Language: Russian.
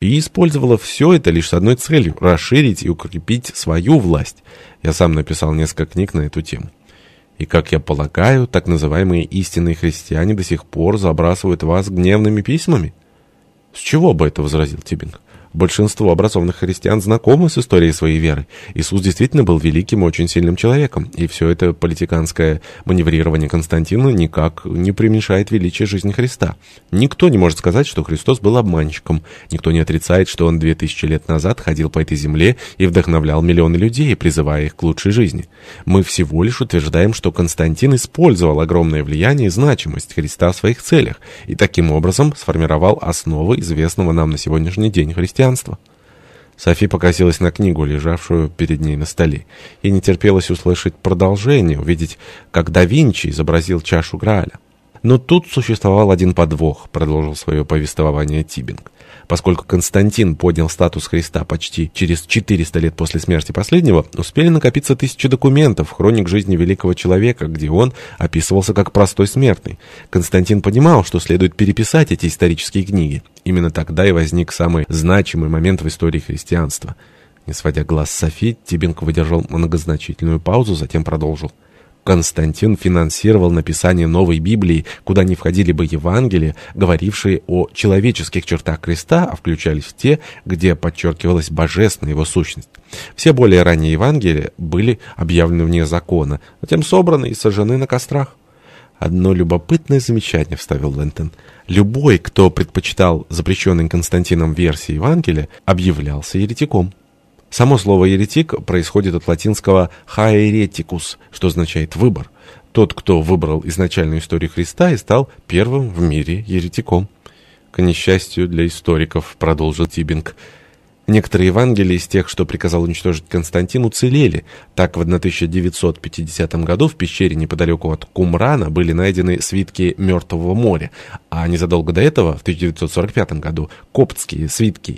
и использовала все это лишь с одной целью – расширить и укрепить свою власть. Я сам написал несколько книг на эту тему. И, как я полагаю, так называемые истинные христиане до сих пор забрасывают вас гневными письмами? С чего бы это, возразил Тибинг. Большинство образованных христиан знакомы с историей своей веры. Иисус действительно был великим и очень сильным человеком, и все это политиканское маневрирование Константина никак не примешает величие жизни Христа. Никто не может сказать, что Христос был обманщиком. Никто не отрицает, что он две тысячи лет назад ходил по этой земле и вдохновлял миллионы людей, призывая их к лучшей жизни. Мы всего лишь утверждаем, что Константин использовал огромное влияние и значимость Христа в своих целях, и таким образом сформировал основы известного нам на сегодняшний день христианства христианства. Софи покосилась на книгу, лежавшую перед ней на столе, и не терпелось услышать продолжение, увидеть, как да Винчи изобразил чашу Грааля. Но тут существовал один подвох, продолжил свое повествование Тибинг. Поскольку Константин поднял статус Христа почти через 400 лет после смерти последнего, успели накопиться тысячи документов, хроник жизни великого человека, где он описывался как простой смертный. Константин понимал, что следует переписать эти исторические книги. Именно тогда и возник самый значимый момент в истории христианства. Не сводя глаз Софи, Тибинг выдержал многозначительную паузу, затем продолжил. Константин финансировал написание новой Библии, куда не входили бы Евангелия, говорившие о человеческих чертах креста, а включались те, где подчеркивалась божественная его сущность. Все более ранние Евангелия были объявлены вне закона, затем собраны и сожжены на кострах. «Одно любопытное замечание», — вставил Лэнтон. «Любой, кто предпочитал запрещенный Константином версии Евангелия, объявлялся еретиком». Само слово «еретик» происходит от латинского «хаеретикус», что означает «выбор». Тот, кто выбрал изначальную историю Христа и стал первым в мире еретиком. К несчастью для историков, продолжил Тибинг, Некоторые Евангелия из тех, что приказал уничтожить Константин, уцелели. Так, в 1950 году в пещере неподалеку от Кумрана были найдены свитки Мертвого моря, а незадолго до этого, в 1945 году, коптские свитки